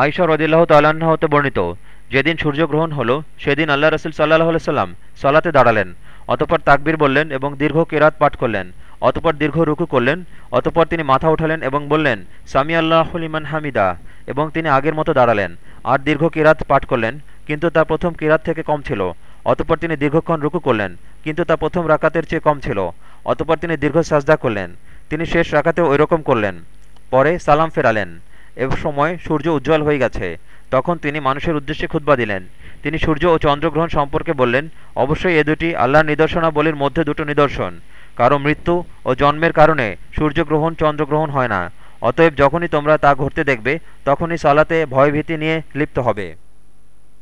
আয়সা রদিল্লাহ তাল্লাহ্ন হতে বর্ণিত, যেদিন সূর্যগ্রহণ হলো, সেদিন আল্লাহ রসুল সাল্লাহ সাল্লাম সলাতে দাঁড়ালেন, অতপর তাকবির বললেন এবং দীর্ঘ কেরাত পাঠ করলেন, অতপর দীর্ঘ রুকু করলেন, অতপর তিনি মাথা উঠালেন এবং বললেন, সামি আল্লাহলিমান হামিদা এবং তিনি আগের মতো দাঁড়ালেন, আর দীর্ঘ কেরাত পাঠ করলেন, কিন্তু তা প্রথম কিরাত থেকে কম ছিল, অতপর তিনি দীর্ঘক্ষণ রুকু করলেন, কিন্তু তা প্রথম রাকাতের চেয়ে কম ছিল, অতপর তিনি দীর্ঘ সাজদা করলেন, তিনি শেষ রাকাতেও ওইরকম করলেন, পরে সালাম ফেরালেন। এ সময় সূর্য উজ্জ্বল হয়ে গেছে। তখন তিনি মানুষের উদ্দেশ্যে খুতবা দিলেন। তিনি সূর্য ও চন্দ্রগ্রহণ সম্পর্কে বললেন, অবশ্যই এ দুটি আল্লাহর নিদর্শনাবলীর মধ্যে দুটো নিদর্শন। কারও মৃত্যু ও জন্মের কারণে সূর্যগ্রহণ চন্দ্রগ্রহণ হয় না। অতএব যখনই তোমরা তা ঘুরতে দেখবে, তখনই সালাতে ভয়ভীতি নিয়ে লিপ্ত হবে।